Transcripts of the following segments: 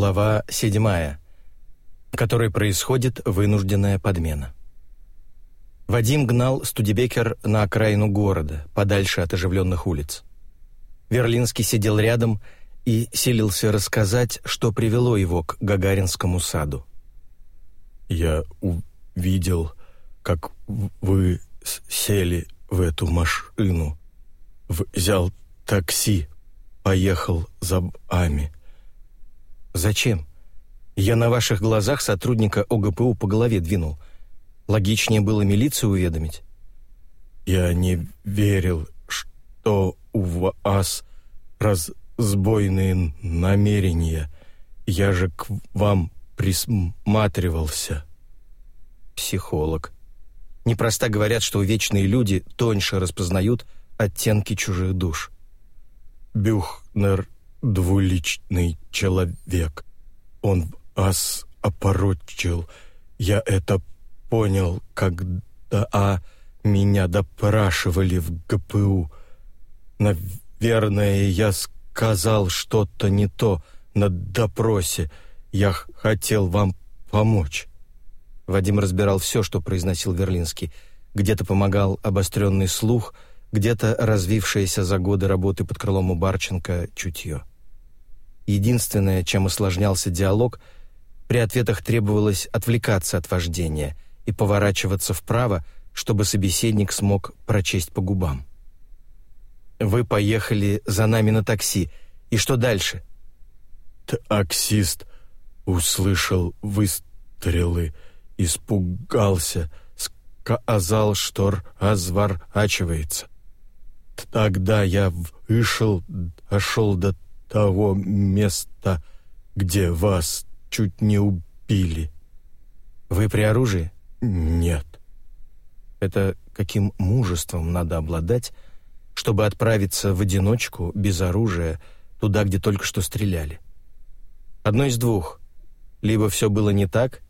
Глава 7, в которой происходит вынужденная подмена. Вадим гнал Студебекер на окраину города, подальше от оживленных улиц. Верлинский сидел рядом и силился рассказать, что привело его к Гагаринскому саду. «Я увидел, как вы сели в эту машину, взял такси, поехал за вами». «Зачем? Я на ваших глазах сотрудника ОГПУ по голове двинул – Логичнее было милицию уведомить. «Я не верил, что у вас разбойные намерения. Я же к вам присматривался». Психолог. Непросто говорят, что вечные люди тоньше распознают оттенки чужих душ. Бюхнер — двуличный человек. Он вас опорочил. Я это понял, когда а, меня допрашивали в ГПУ. Наверное, я сказал что-то не то на допросе. Я хотел вам помочь». Вадим разбирал все, что произносил Верлинский. Где-то помогал обостренный слух, где-то развившееся за годы работы под крылом у Барченко чутье. Единственное, чем осложнялся диалог, при ответах требовалось отвлекаться от вождения — и поворачиваться вправо, чтобы собеседник смог прочесть по губам. «Вы поехали за нами на такси. И что дальше?» Таксист услышал выстрелы, испугался, сказал, что разворачивается. Тогда я вышел, дошел до того места, где вас чуть не убили. «Вы при оружии?» «Нет». Это каким мужеством надо обладать, чтобы отправиться в одиночку, без оружия, туда, где только что стреляли? Одно из двух. Либо все было не так,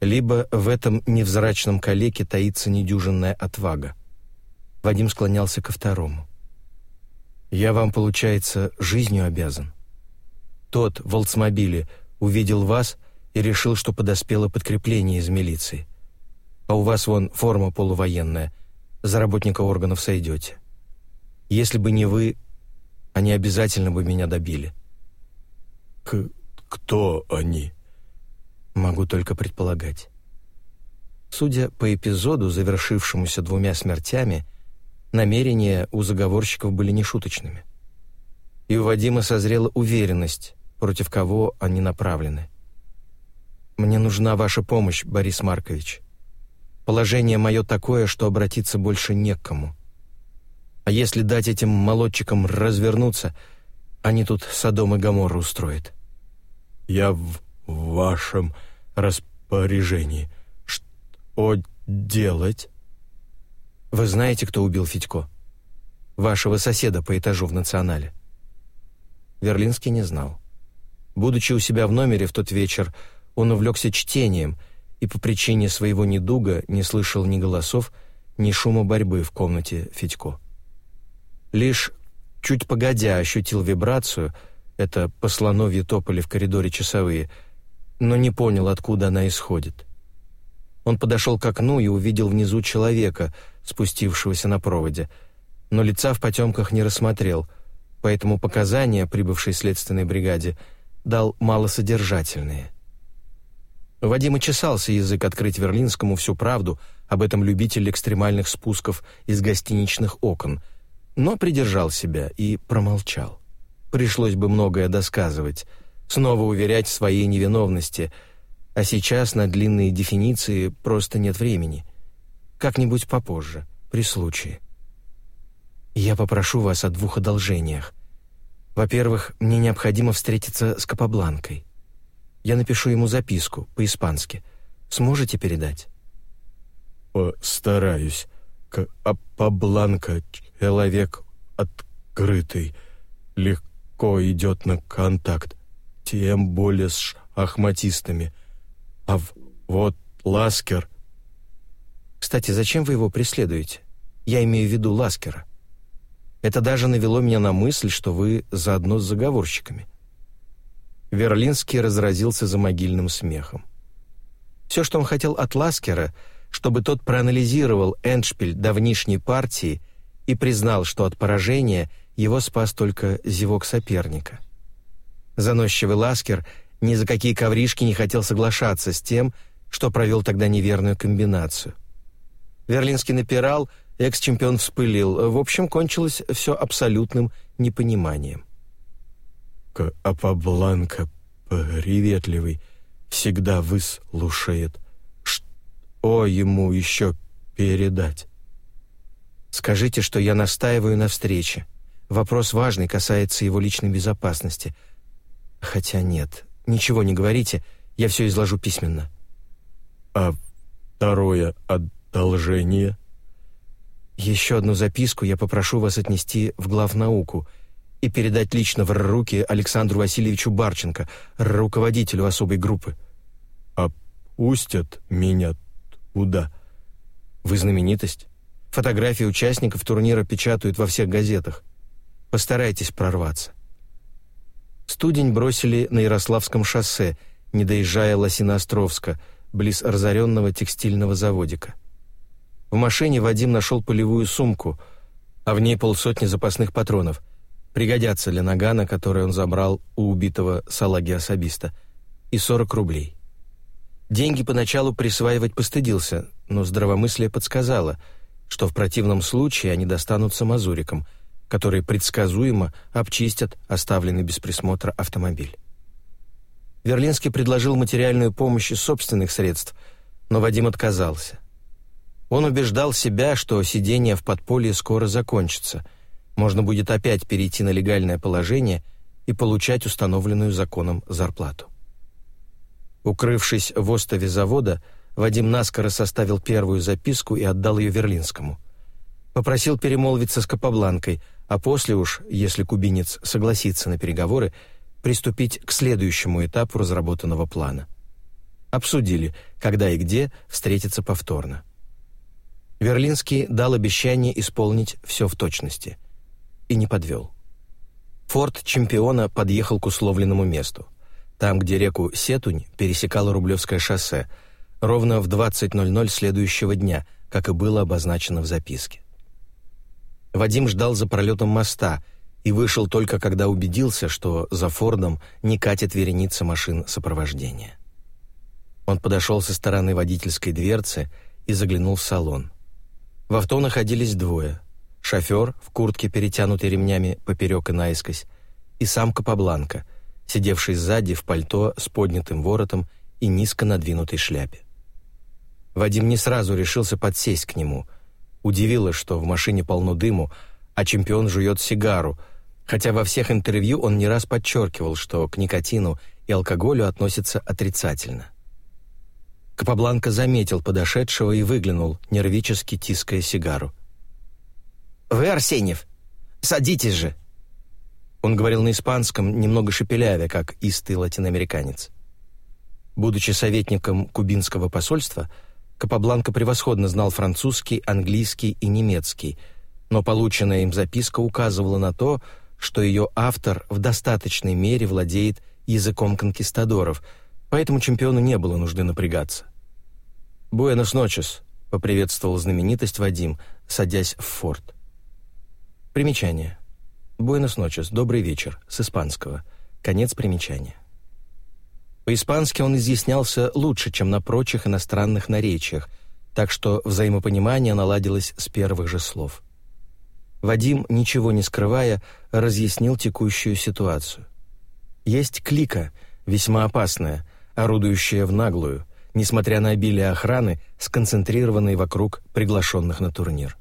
либо в этом невзрачном калеке таится недюжинная отвага. Вадим склонялся ко второму. «Я вам, получается, жизнью обязан. Тот в Олдсмобиле увидел вас и решил, что подоспело подкрепление из милиции. А у вас вон форма полувоенная. За работника органов сойдете. Если бы не вы, они обязательно бы меня добили». К «Кто они?» «Могу только предполагать». Судя по эпизоду, завершившемуся двумя смертями, намерения у заговорщиков были нешуточными. И у Вадима созрела уверенность, против кого они направлены. «Мне нужна ваша помощь, Борис Маркович. Положение мое такое, что обратиться больше не к кому. А если дать этим молодчикам развернуться, они тут Содом и Гоморру устроят». «Я в вашем распоряжении. Что делать?» «Вы знаете, кто убил Федько? Вашего соседа по этажу в «Национале». Верлинский не знал. Будучи у себя в номере в тот вечер, он увлекся чтением и по причине своего недуга не слышал ни голосов, ни шума борьбы в комнате Федько. Лишь чуть погодя ощутил вибрацию, это по слоновье топали в коридоре часовые, но не понял, откуда она исходит. Он подошел к окну и увидел внизу человека, спустившегося на проводе, но лица в потемках не рассмотрел, поэтому показания прибывшей следственной бригаде дал малосодержательные — Вадима чесался язык открыть Верлинскому всю правду об этом любителе экстремальных спусков из гостиничных окон, но придержал себя и промолчал. Пришлось бы многое досказывать, снова уверять в своей невиновности, а сейчас на длинные дефиниции просто нет времени. Как-нибудь попозже, при случае. Я попрошу вас о двух одолжениях. Во-первых, мне необходимо встретиться с Капабланкой. Я напишу ему записку по-испански. Сможете передать?» «Постараюсь. Капабланка — человек открытый, легко идет на контакт, тем более с ахматистами. А вот Ласкер...» «Кстати, зачем вы его преследуете? Я имею в виду Ласкера. Это даже навело меня на мысль, что вы заодно с заговорщиками. Верлинский разразился за могильным смехом. Все, что он хотел от Ласкера, чтобы тот проанализировал эндшпиль давнишней партии и признал, что от поражения его спас только зевок соперника. Заносчивый Ласкер ни за какие ковришки не хотел соглашаться с тем, что провел тогда неверную комбинацию. Верлинский напирал, экс-чемпион вспылил. В общем, кончилось все абсолютным непониманием. Капабланка приветливый, всегда выслушает. Что ему еще передать? Скажите, что я настаиваю на встрече. Вопрос важный, касается его личной безопасности. Хотя нет, ничего не говорите, я все изложу письменно. А второе одолжение? Еще одну записку я попрошу вас отнести в главнауку и передать лично в руки Александру Васильевичу Барченко, руководителю особой группы. А пустят меня туда? Вы знаменитость. Фотографии участников турнира печатают во всех газетах. Постарайтесь прорваться. Студень бросили на Ярославском шоссе, не доезжая Лосиноостровска, близ разоренного текстильного заводика. В машине Вадим нашел полевую сумку, а в ней полсотни запасных патронов. Пригодятся для нагана, который он забрал у убитого салаги-особиста, и 40 рублей. Деньги поначалу присваивать постыдился, но здравомыслие подсказало, что в противном случае они достанутся мазурикам — которые предсказуемо обчистят оставленный без присмотра автомобиль. Верлинский предложил материальную помощь из собственных средств, но Вадим отказался. Он убеждал себя, что сидение в подполье скоро закончится, можно будет опять перейти на легальное положение и получать установленную законом зарплату. Укрывшись в остове завода, Вадим наскоро составил первую записку и отдал ее Верлинскому. Попросил перемолвиться с Капабланкой, а после уж, если кубинец согласится на переговоры, приступить к следующему этапу разработанного плана. Обсудили, когда и где встретиться повторно. Верлинский дал обещание исполнить все в точности. И не подвел. Форт чемпиона подъехал к условленному месту. Там, где реку Сетунь пересекало Рублевское шоссе, ровно в 20.00 следующего дня, как и было обозначено в записке. Вадим ждал за пролетом моста и вышел только когда убедился, что за Фордом не катит вереница машин сопровождения. Он подошел со стороны водительской дверцы и заглянул в салон. В авто находились двое. Шофер в куртке, перетянутой ремнями поперек и наискось, и сам Капабланка, сидевший сзади в пальто с поднятым воротом и низко надвинутой шляпе. Вадим не сразу решился подсесть к нему — Удивило, что в машине полно дыму, а чемпион жует сигару, хотя во всех интервью он не раз подчеркивал, что к никотину и алкоголю относится отрицательно. Капабланка заметил подошедшего и выглянул, нервически тиская сигару. «Вы Арсеньев? Садитесь же!» Он говорил на испанском, немного шепелявя, как истый латиноамериканец. Будучи советником кубинского посольства, Капабланка превосходно знал французский, английский и немецкий, но полученная им записка указывала на то, что ее автор в достаточной мере владеет языком конкистадоров, поэтому чемпиону не было нужды напрягаться. «Буэнос ночес», — поприветствовал знаменитость Вадим, садясь в форт. Примечание. «Буэнос ночес», «Добрый вечер», с испанского. Конец примечания. По-испански он изъяснялся лучше, чем на прочих иностранных наречиях, так что взаимопонимание наладилось с первых же слов. Вадим, ничего не скрывая, разъяснил текущую ситуацию. Есть клика, весьма опасная, орудующая в наглую, несмотря на обилие охраны, сконцентрированной вокруг приглашенных на турнир.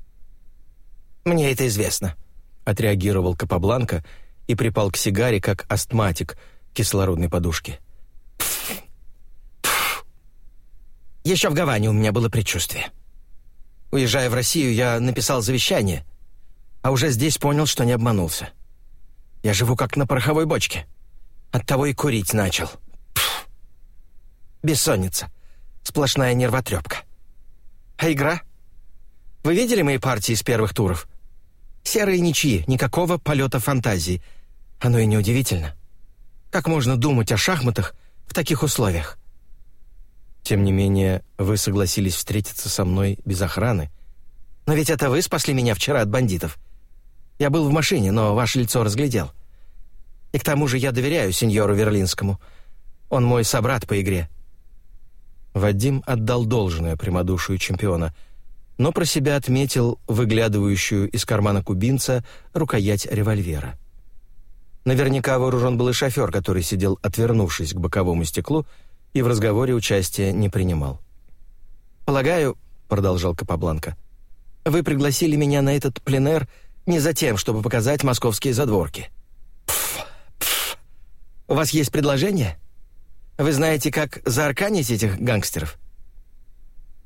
«Мне это известно», — отреагировал Капабланка и припал к сигаре, как астматик кислородной подушки. Еще в Гаване у меня было предчувствие. Уезжая в Россию, я написал завещание, а уже здесь понял, что не обманулся. Я живу как на пороховой бочке. Оттого и курить начал. Пфф. Бессонница. Сплошная нервотрепка. А игра? Вы видели мои партии из первых туров? Серые ничьи, никакого полета фантазии. Оно и неудивительно. Как можно думать о шахматах в таких условиях?» «Тем не менее, вы согласились встретиться со мной без охраны». «Но ведь это вы спасли меня вчера от бандитов. Я был в машине, но ваше лицо разглядел. И к тому же я доверяю сеньору Верлинскому. Он мой собрат по игре». Вадим отдал должное прямодушию чемпиона, но про себя отметил выглядывающую из кармана кубинца рукоять револьвера. Наверняка вооружен был и шофер, который сидел, отвернувшись к боковому стеклу, и в разговоре участия не принимал. «Полагаю», — продолжал Капабланка, — «вы пригласили меня на этот пленэр не за тем, чтобы показать московские задворки. Пф, пф. У вас есть предложение? Вы знаете, как заарканить этих гангстеров?»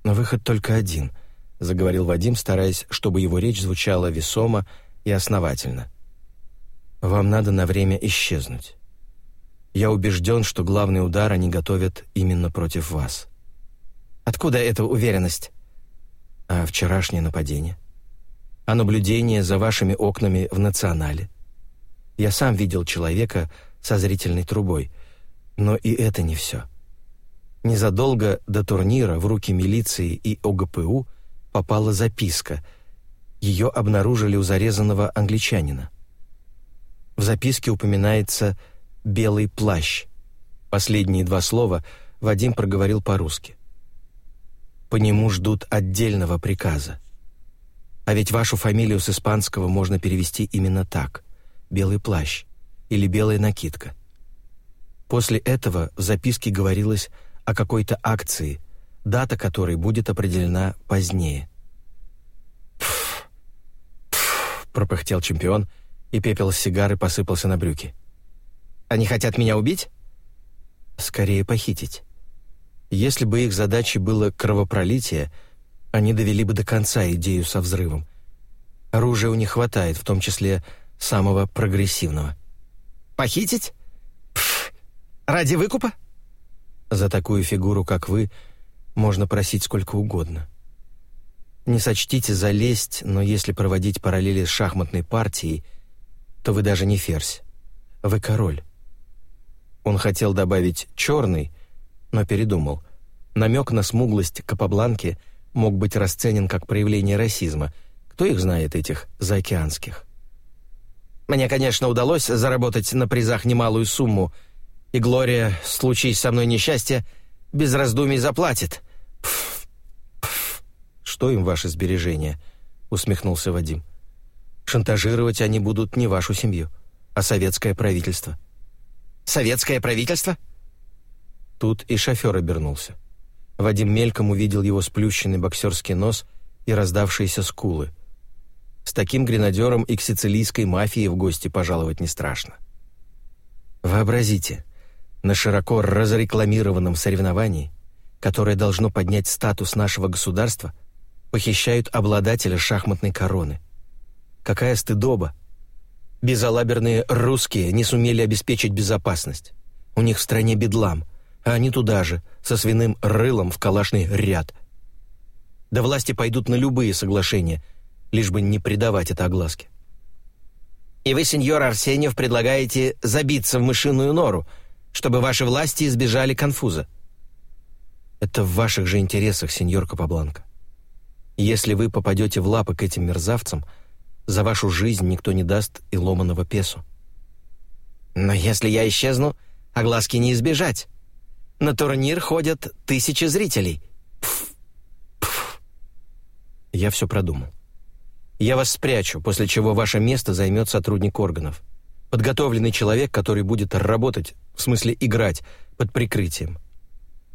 «Но выход только один», — заговорил Вадим, стараясь, чтобы его речь звучала весомо и основательно. Вам надо на время исчезнуть. Я убежден, что главный удар они готовят именно против вас. Откуда эта уверенность? А вчерашнее нападение? А наблюдение за вашими окнами в Национале? Я сам видел человека со зрительной трубой, но и это не все. Незадолго до турнира в руки милиции и ОГПУ попала записка. Ее обнаружили у зарезанного англичанина. В записке упоминается «белый плащ». Последние два слова Вадим проговорил по-русски. По нему ждут отдельного приказа. А ведь вашу фамилию с испанского можно перевести именно так «белый плащ» или «белая накидка». После этого в записке говорилось о какой-то акции, дата которой будет определена позднее. «Пф, пф», пропыхтел чемпион — и пепел сигары посыпался на брюки. «Они хотят меня убить?» «Скорее похитить. Если бы их задачей было кровопролитие, они довели бы до конца идею со взрывом. Оружия у них хватает, в том числе самого прогрессивного». «Похитить? Пф, ради выкупа?» «За такую фигуру, как вы, можно просить сколько угодно». Не сочтите залезть, но если проводить параллели с шахматной партией – то вы даже не ферзь. Вы король». Он хотел добавить «черный», но передумал. Намек на смуглость Капабланки мог быть расценен как проявление расизма. Кто их знает, этих заокеанских? «Мне, конечно, удалось заработать на призах немалую сумму, и Глория, случись со мной несчастье, без раздумий заплатит». Пф, пф. «Что им ваши сбережения?» — усмехнулся Вадим. — Шантажировать они будут не вашу семью, а советское правительство». «Советское правительство?» Тут и шофер обернулся. Вадим мельком увидел его сплющенный боксерский нос и раздавшиеся скулы. С таким гренадером и к сицилийской мафии в гости пожаловать не страшно. Вообразите, на широко разрекламированном соревновании, которое должно поднять статус нашего государства, похищают обладателя шахматной короны. Какая стыдоба! Безалаберные русские не сумели обеспечить безопасность. У них в стране бедлам, а они туда же, со свиным рылом в калашный ряд. Да власти пойдут на любые соглашения, лишь бы не предавать это огласке. И вы, сеньор Арсеньев, предлагаете забиться в мышиную нору, чтобы ваши власти избежали конфуза. Это в ваших же интересах, сеньор Капабланка. Если вы попадете в лапы к этим мерзавцам — за вашу жизнь никто не даст и ломаного песу. Но если я исчезну, огласки не избежать. На турнир ходят тысячи зрителей. Пф, пф. Я все продумал. Я вас спрячу, после чего ваше место займет сотрудник органов. Подготовленный человек, который будет работать, в смысле играть, под прикрытием.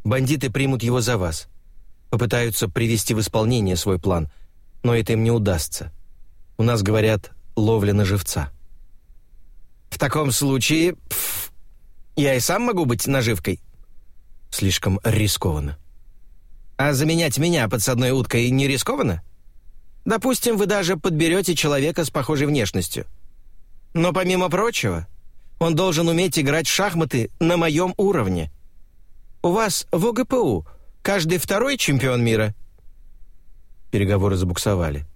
Бандиты примут его за вас. Попытаются привести в исполнение свой план, но это им не удастся. У нас говорят «ловля на живца». «В таком случае пф, я и сам могу быть наживкой?» «Слишком рискованно». «А заменять меня подсадной уткой не рискованно?» «Допустим, вы даже подберете человека с похожей внешностью. Но помимо прочего, он должен уметь играть в шахматы на моем уровне. У вас в ОГПУ каждый второй чемпион мира». Переговоры забуксовали.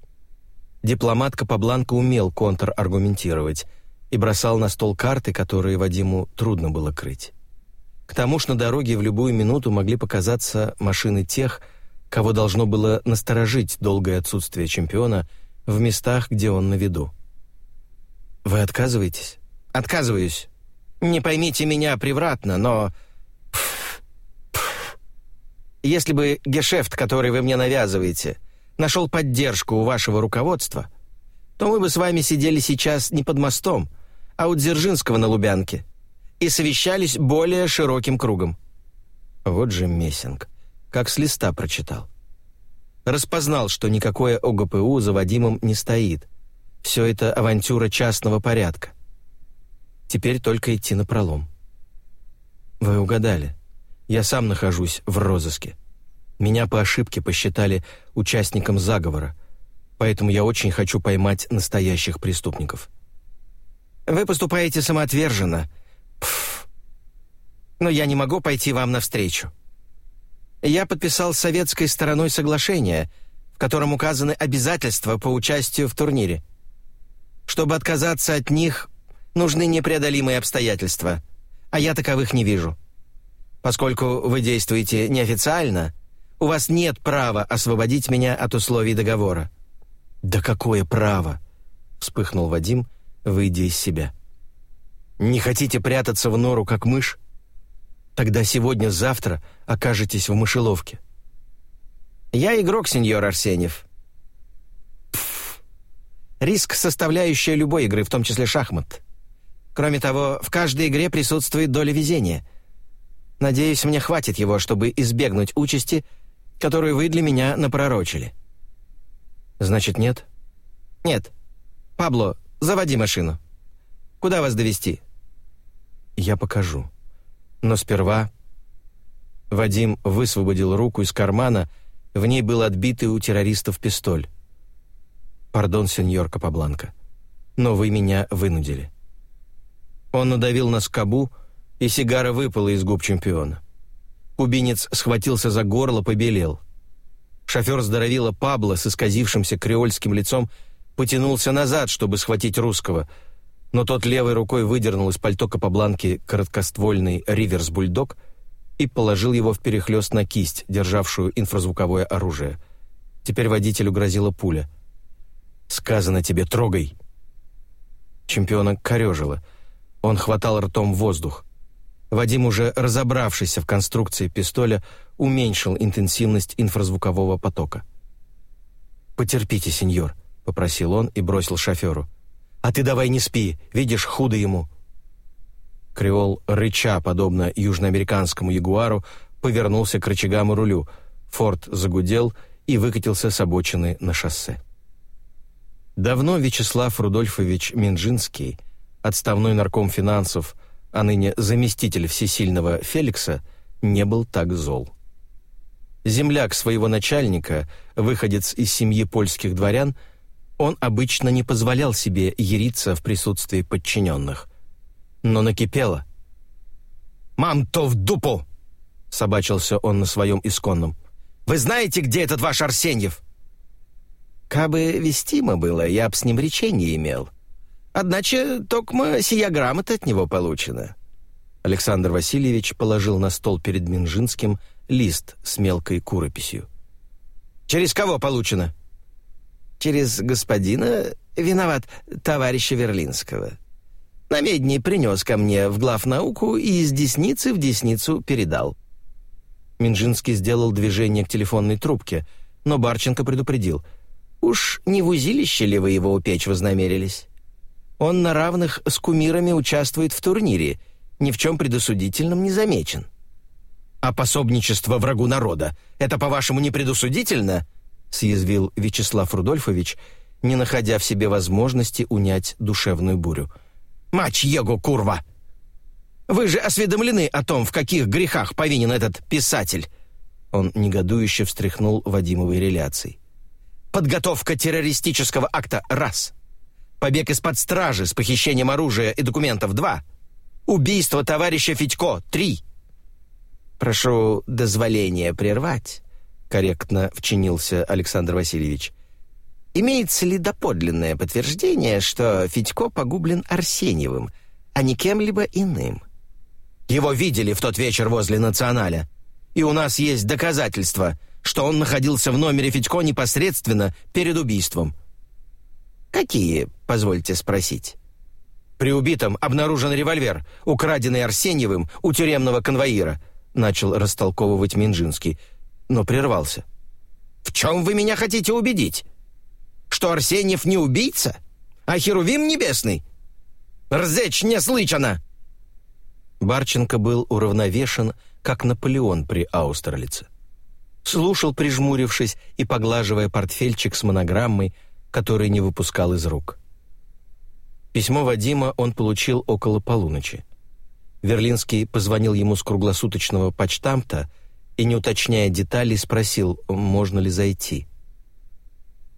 Дипломат Капабланка умел контраргументировать, и бросал на стол карты, которые Вадиму трудно было крыть. К тому ж на дороге в любую минуту могли показаться машины тех, кого должно было насторожить долгое отсутствие чемпиона в местах, где он на виду. «Вы отказываетесь?» «Отказываюсь. Не поймите меня превратно, но... Если бы гешефт, который вы мне навязываете, нашел поддержку у вашего руководства, то мы бы с вами сидели сейчас не под мостом, а у Дзержинского на Лубянке и совещались более широким кругом. Вот же Мессинг, как с листа прочитал. Распознал, что никакое ОГПУ за Вадимом не стоит. Все это авантюра частного порядка. Теперь только идти на пролом. Вы угадали. Я сам нахожусь в розыске. Меня по ошибке посчитали участником заговора, поэтому я очень хочу поймать настоящих преступников. Вы поступаете самоотверженно. Пф. Но я не могу пойти вам навстречу. Я подписал с советской стороной соглашение, в котором указаны обязательства по участию в турнире. Чтобы отказаться от них, нужны непреодолимые обстоятельства, а я таковых не вижу. Поскольку вы действуете неофициально, у вас нет права освободить меня от условий договора». «Да какое право?» — вспыхнул Вадим, выйдя из себя. «Не хотите прятаться в нору, как мышь? Тогда сегодня-завтра окажетесь в мышеловке». «Я игрок, сеньор Арсеньев». Пф. Риск — составляющая любой игры, в том числе шахмат. Кроме того, в каждой игре присутствует доля везения. Надеюсь, мне хватит его, чтобы избегнуть участи, которую вы для меня напророчили». «Значит, нет?» «Нет. Пабло, заводи машину. Куда вас довести? «Я покажу. Но сперва...» Вадим высвободил руку из кармана, в ней был отбитый у террористов пистоль. «Пардон, сеньор Капабланка, но вы меня вынудили». Он надавил на скобу, и сигара выпала из губ чемпиона. Кубинец схватился за горло, побелел. Шофер здоровила Пабло с исказившимся креольским лицом потянулся назад, чтобы схватить русского, но тот левой рукой выдернул из пальто Капабланки короткоствольный «Риверс-бульдог» и положил его в перехлёст на кисть, державшую инфразвуковое оружие. Теперь водителю грозила пуля. «Сказано тебе, трогай!» Чемпиона корежило. Он хватал ртом воздух. Вадим, уже разобравшийся в конструкции пистоля, уменьшил интенсивность инфразвукового потока. «Потерпите, сеньор», — попросил он и бросил шоферу. «А ты давай не спи, видишь, худо ему». Креол, рыча, подобно южноамериканскому ягуару, повернулся к рычагам и рулю. Форд загудел и выкатился с обочины на шоссе. Давно Вячеслав Рудольфович Минжинский, отставной нарком финансов, а ныне заместитель всесильного Феликса, не был так зол. Земляк своего начальника, выходец из семьи польских дворян, он обычно не позволял себе яриться в присутствии подчиненных. Но накипело. «Мам-то в дупу!» — собачился он на своем исконном. «Вы знаете, где этот ваш Арсеньев?» «Кабы вестимо было, я б с ним речение имел. Одначе, токмо сия грамота от него получена». Александр Васильевич положил на стол перед Минжинским лист с мелкой курописью. «Через кого получено?» «Через господина, виноват, товарища Верлинского. На медне принес ко мне в глав науку и из десницы в десницу передал». Минжинский сделал движение к телефонной трубке, но Барченко предупредил. «Уж не в узилище ли вы его упечь вознамерились?» Он на равных с кумирами участвует в турнире, ни в чем предосудительном не замечен. А пособничество врагу народа — это, по-вашему, не предосудительно? съязвил Вячеслав Рудольфович, не находя в себе возможности унять душевную бурю. «Мач его, курва! Вы же осведомлены о том, в каких грехах повинен этот писатель!» Он негодующе встряхнул Вадимовой реляцией. «Подготовка террористического акта — раз побег из-под стражи с похищением оружия и документов – два, убийство товарища Федько – три. Прошу дозволения прервать, корректно вчинился Александр Васильевич. имеется ли доподлинное подтверждение, что Федько погублен Арсеньевым, а не кем-либо иным? Его видели в тот вечер возле «Националя», и у нас есть доказательства, что он находился в номере Федько непосредственно перед убийством. Какие, позвольте спросить? При убитом обнаружен револьвер, украденный Арсеньевым у тюремного конвоира, начал растолковывать Минжинский, но прервался. В чем вы меня хотите убедить? Что Арсеньев не убийца? А Херувим небесный? Рзечь не слычано!» Барченко был уравновешен, как Наполеон при Аустерлице. Слушал, прижмурившись и поглаживая портфельчик с монограммой, который не выпускал из рук. Письмо Вадима он получил около полуночи. Верлинский позвонил ему с круглосуточного почтамта — и, не уточняя деталей, спросил, можно ли зайти.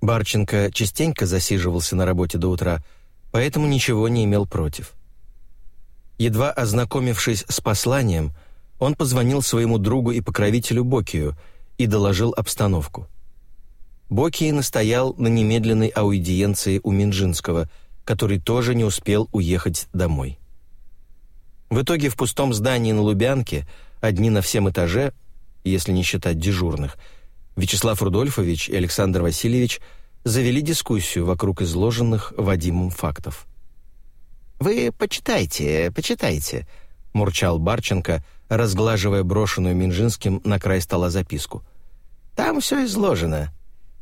Барченко частенько засиживался на работе до утра, поэтому ничего не имел против. Едва ознакомившись с посланием, он позвонил своему другу и покровителю Бокию и доложил обстановку. Бокий настоял на немедленной аудиенции у Минжинского, который тоже не успел уехать домой. В итоге в пустом здании на Лубянке, одни на всем этаже, если не считать дежурных, Вячеслав Рудольфович и Александр Васильевич завели дискуссию вокруг изложенных Вадимом фактов. «Вы почитайте, почитайте», — мурчал Барченко, разглаживая брошенную Минжинским на край стола записку. «Там все изложено.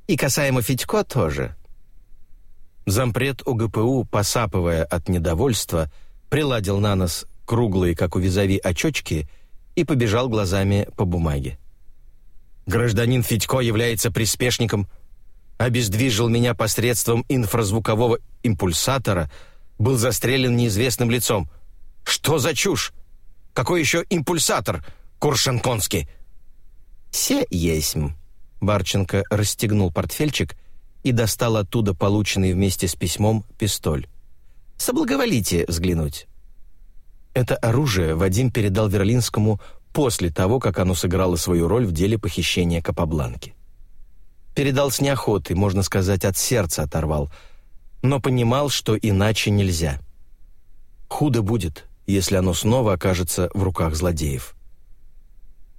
И касаемо Федько тоже». Зампред УГПУ, посапывая от недовольства, приладил на нос круглые, как у визави, очочки — и побежал глазами по бумаге. Гражданин Федько является приспешником, обездвижил меня посредством инфразвукового импульсатора, был застрелен неизвестным лицом. Что за чушь? Какой еще импульсатор, Куршенконский? «Се есмь». Барченко расстегнул портфельчик и достал оттуда полученный вместе с письмом пистоль. «Соблаговолите взглянуть». Это оружие Вадим передал Верлинскому после того, как оно сыграло свою роль в деле похищения Капабланки. Передал с неохотой, можно сказать, от сердца оторвал, но понимал, что иначе нельзя. Худо будет, если оно снова окажется в руках злодеев.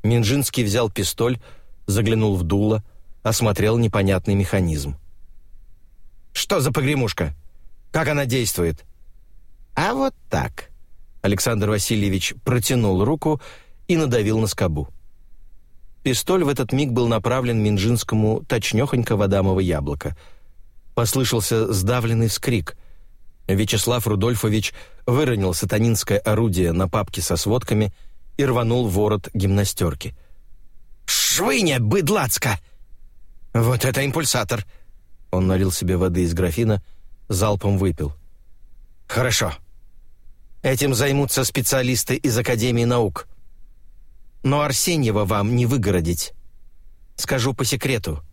Минжинский взял пистоль, заглянул в дуло, осмотрел непонятный механизм. «Что за погремушка? Как она действует?» «А вот так», Александр Васильевич протянул руку и надавил на скобу. Пистоль в этот миг был направлен Минжинскому точнёхонько в Адамово яблоко. Послышался сдавленный вскрик. Вячеслав Рудольфович выронил сатанинское орудие на папке со сводками и рванул ворот гимнастерки. «Швыня, быдлацка!» «Вот это импульсатор!» Он налил себе воды из графина, залпом выпил. «Хорошо. Этим займутся специалисты из Академии наук. Но Арсеньева вам не выгородить. Скажу по секрету.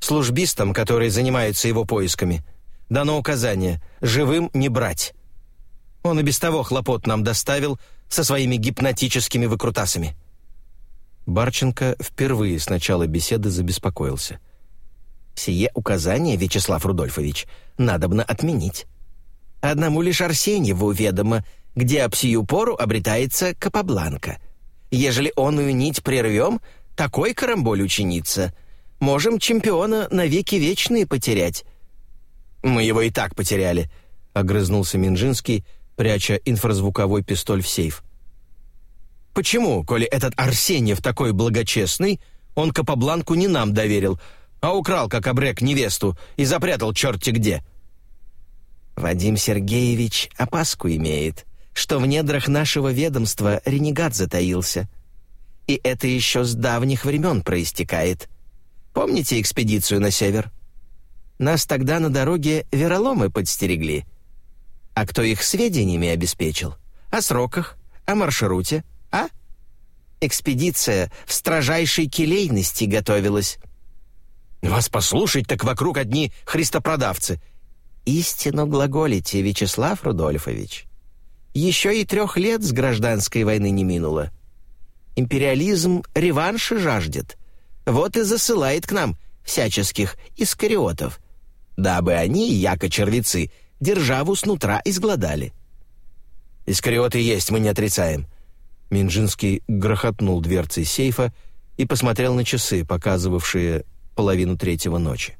Службистам, которые занимаются его поисками, дано указание живым не брать. Он и без того хлопот нам доставил со своими гипнотическими выкрутасами. Барченко впервые с начала беседы забеспокоился. «Сие указание, Вячеслав Рудольфович, надобно отменить. Одному лишь Арсеньеву ведомо, где об сию пору обретается Капабланка. Ежели оную нить прервем, такой карамболь учинится. Можем чемпиона навеки вечные потерять». «Мы его и так потеряли», — огрызнулся Минжинский, пряча инфразвуковой пистоль в сейф. «Почему, коли этот Арсеньев такой благочестный, он Капабланку не нам доверил, а украл, как обрек, невесту и запрятал черти где?» «Вадим Сергеевич опаску имеет», что в недрах нашего ведомства ренегат затаился. И это еще с давних времен проистекает. Помните экспедицию на север? Нас тогда на дороге вероломы подстерегли. А кто их сведениями обеспечил? О сроках, о маршруте, а? Экспедиция в строжайшей келейности готовилась. Вас послушать, так вокруг одни христопродавцы. Истину глаголите, Вячеслав Рудольфович. Еще и трех лет с гражданской войны не минуло. Империализм реванша жаждет. Вот и засылает к нам всяческих искариотов. дабы они, яко червецы, державу снутра изгладали. «Искариоты есть, мы не отрицаем». Минжинский грохотнул дверцей сейфа и посмотрел на часы, показывавшие половину третьего ночи.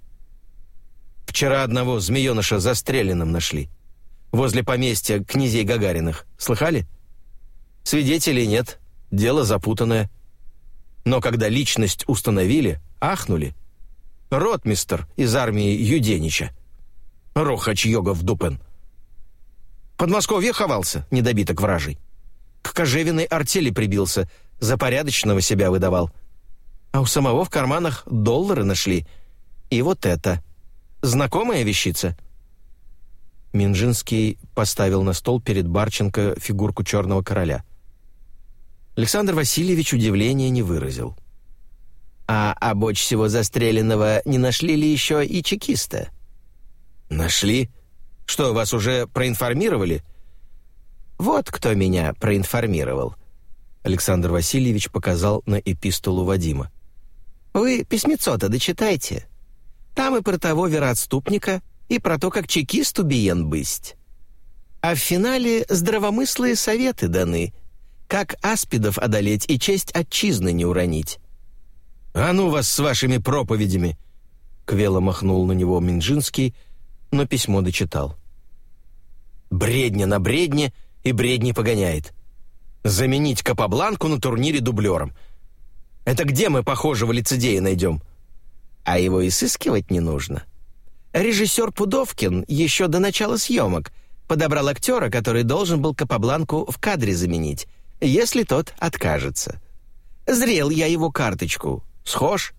«Вчера одного змееныша застреленным нашли. Возле поместья князей Гагариных. Слыхали? Свидетелей нет, дело запутанное. Но когда личность установили, ахнули. Ротмистер из армии Юденича. Рохач-йогов Дупен. Подмосковье ховался, недобиток вражий. К кожевиной артели прибился, за порядочного себя выдавал. А у самого в карманах доллары нашли. И вот это. Знакомая вещица? Минжинский поставил на стол перед Барченко фигурку черного короля. Александр Васильевич удивления не выразил. «А обочь всего застреленного не нашли ли еще и чекиста?» «Нашли? Что, вас уже проинформировали?» «Вот кто меня проинформировал», — Александр Васильевич показал на эпистолу Вадима. «Вы письмецо-то дочитайте. Там и про того вероотступника, и про то, как чекист убиен бысть. А в финале здравомыслые советы даны, как аспидов одолеть и честь отчизны не уронить. «А ну вас с вашими проповедями!» Квело махнул на него Минжинский, но письмо дочитал. «Бредня на бредне и бредни погоняет. Заменить Капабланку на турнире дублером. Это где мы похожего лицедея найдем?» «А его и сыскивать не нужно», Режиссер Пудовкин еще до начала съемок подобрал актера, который должен был Капабланку в кадре заменить, если тот откажется. Зрел я его карточку. Схож?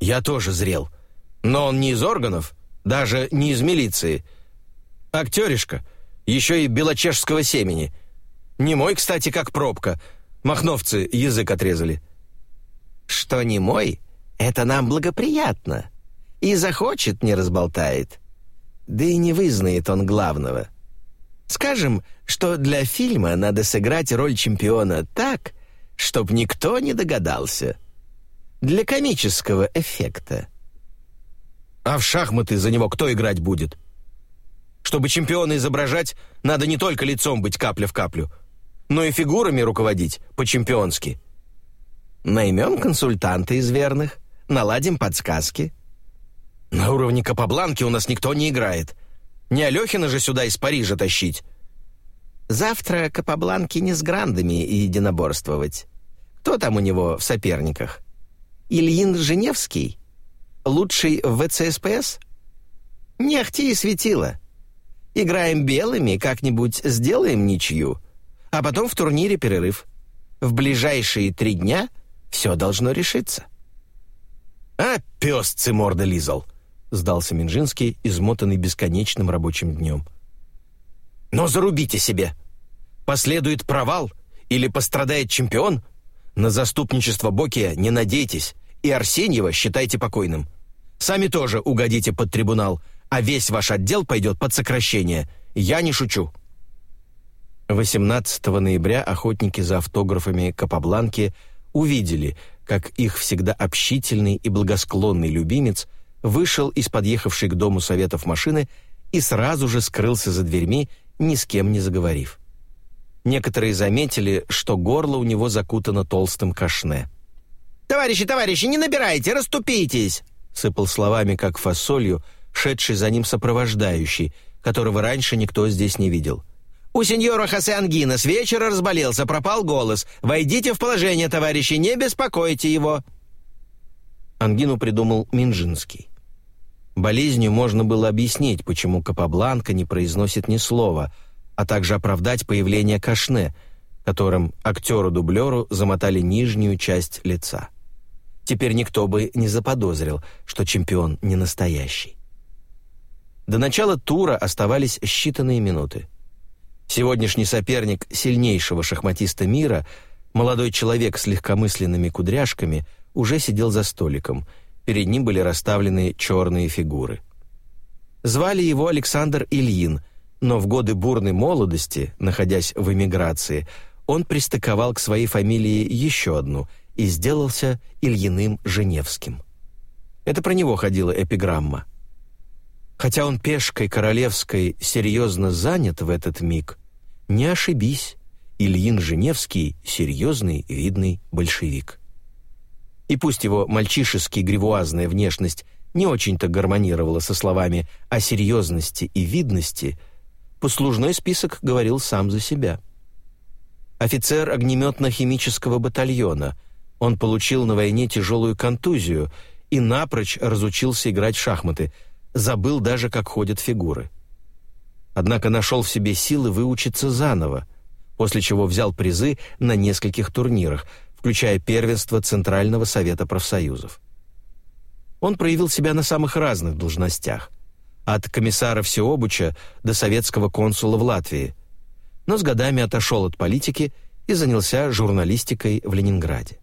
Я тоже зрел. Но он не из органов, даже не из милиции. Актеришка, еще и белочешского семени. Не мой, кстати, как пробка. Махновцы язык отрезали. Что не мой, это нам благоприятно. И захочет, не разболтает. Да и не вызнает он главного. Скажем, что для фильма надо сыграть роль чемпиона так, чтоб никто не догадался. Для комического эффекта. А в шахматы за него кто играть будет? Чтобы чемпиона изображать, надо не только лицом быть капля в каплю, но и фигурами руководить по-чемпионски. Наймем консультанта из верных, наладим подсказки. На уровне Капабланки у нас никто не играет. Не Алехина же сюда из Парижа тащить. Завтра Капабланки не с грандами единоборствовать. Кто там у него в соперниках? Ильин Женевский? Лучший в ВЦСПС? Не ахти и светило. Играем белыми, как-нибудь сделаем ничью, а потом в турнире перерыв. В ближайшие три дня все должно решиться. А пес циморда лизал. — сдался Минжинский, измотанный бесконечным рабочим днем. «Но зарубите себе! Последует провал или пострадает чемпион? На заступничество Бокия не надейтесь, и Арсеньева считайте покойным. Сами тоже угодите под трибунал, а весь ваш отдел пойдет под сокращение. Я не шучу». 18 ноября охотники за автографами Капабланки увидели, как их всегда общительный и благосклонный любимец – вышел из подъехавшей к дому советов машины и сразу же скрылся за дверьми, ни с кем не заговорив. Некоторые заметили, что горло у него закутано толстым кашне. «Товарищи, товарищи, не набирайте, расступитесь!» сыпал словами, как фасолью, шедший за ним сопровождающий, которого раньше никто здесь не видел. «У сеньора Хосе Ангина с вечера разболелся, пропал голос. Войдите в положение, товарищи, не беспокойте его!» Ангину придумал Минжинский. Болезнью можно было объяснить, почему Капабланка не произносит ни слова, а также оправдать появление кашне, которым актеру-дублеру замотали нижнюю часть лица. Теперь никто бы не заподозрил, что чемпион не настоящий. До начала тура оставались считанные минуты. Сегодняшний соперник сильнейшего шахматиста мира, молодой человек с легкомысленными кудряшками – уже сидел за столиком. Перед ним были расставлены черные фигуры. Звали его Александр Ильин, но в годы бурной молодости, находясь в эмиграции, он пристыковал к своей фамилии еще одну и сделался Ильиным Женевским. Это про него ходила эпиграмма. Хотя он пешкой королевской серьезно занят в этот миг, не ошибись, Ильин Женевский — серьезный, видный большевик. И пусть его мальчишески гривуазная внешность не очень-то гармонировала со словами о серьезности и видности, послужной список говорил сам за себя. Офицер огнеметно-химического батальона, он получил на войне тяжелую контузию и напрочь разучился играть в шахматы, забыл даже, как ходят фигуры. Однако нашел в себе силы выучиться заново, после чего взял призы на нескольких турнирах, включая первенство Центрального совета профсоюзов. Он проявил себя на самых разных должностях, от комиссара Всеобуча до советского консула в Латвии, но с годами отошел от политики и занялся журналистикой в Ленинграде.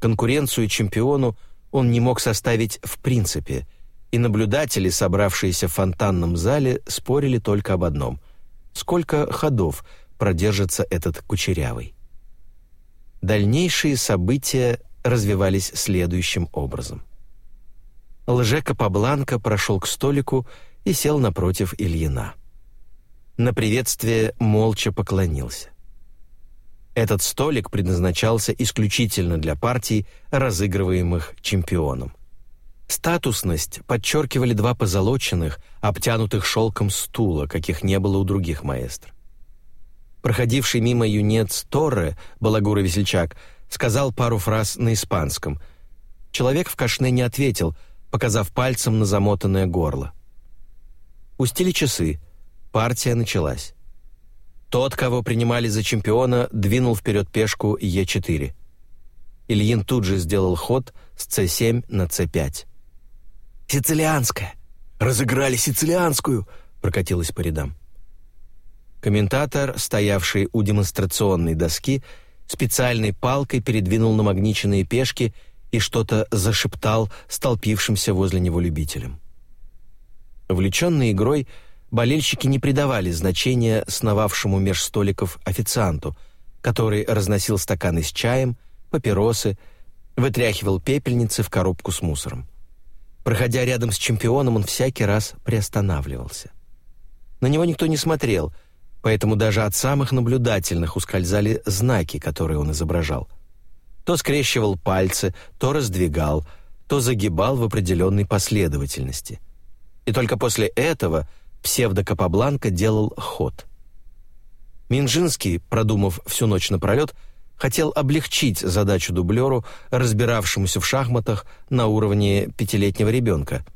Конкуренцию чемпиону он не мог составить в принципе, и наблюдатели, собравшиеся в фонтанном зале, спорили только об одном — сколько ходов продержится этот кучерявый. Дальнейшие события развивались следующим образом. Лже-Капабланка прошел к столику и сел напротив Ильина. На приветствие молча поклонился. Этот столик предназначался исключительно для партий, разыгрываемых чемпионом. Статусность подчеркивали два позолоченных, обтянутых шелком стула, каких не было у других маэстро. Проходивший мимо юнец Торре, балагура весельчак, сказал пару фраз на испанском. Человек в кашне не ответил, показав пальцем на замотанное горло. Пустили часы. Партия началась. Тот, кого принимали за чемпиона, двинул вперед пешку Е4. Ильин тут же сделал ход с С7 на С5. «Сицилианская! Разыграли сицилианскую!» прокатилась по рядам. Комментатор, стоявший у демонстрационной доски, специальной палкой передвинул намагниченные пешки и что-то зашептал столпившимся возле него любителям. Увлеченные игрой, болельщики не придавали значения сновавшему меж столиков официанту, который разносил стаканы с чаем, папиросы, вытряхивал пепельницы в коробку с мусором. Проходя рядом с чемпионом, он всякий раз приостанавливался. На него никто не смотрел, поэтому даже от самых наблюдательных ускользали знаки, которые он изображал. То скрещивал пальцы, то раздвигал, то загибал в определенной последовательности. И только после этого псевдокапабланка делал ход. Минжинский, продумав всю ночь напролет, хотел облегчить задачу дублеру, разбиравшемуся в шахматах на уровне пятилетнего ребенка,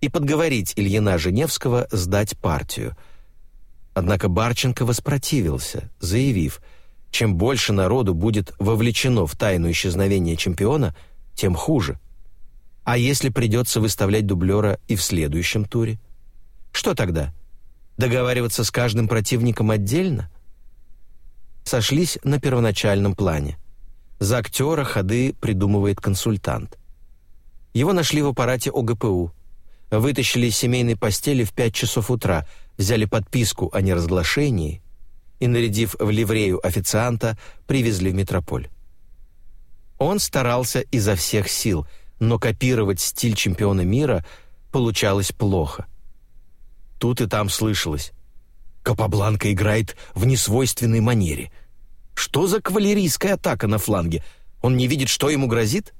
и подговорить Ильина Женевского сдать партию. Однако Барченко воспротивился, заявив, чем больше народу будет вовлечено в тайну исчезновения чемпиона, тем хуже. А если придется выставлять дублера и в следующем туре? Что тогда? Договариваться с каждым противником отдельно – сошлись на первоначальном плане. За актера ходы придумывает консультант. Его нашли в аппарате ОГПУ. Вытащили из семейной постели в 5 часов утра, взяли подписку о неразглашении и, нарядив в ливрею официанта, привезли в метрополь. Он старался изо всех сил, но копировать стиль чемпиона мира получалось плохо. Тут и там слышалось. Капабланка играет в несвойственной манере. Что за кавалерийская атака на фланге? Он не видит, что ему грозит?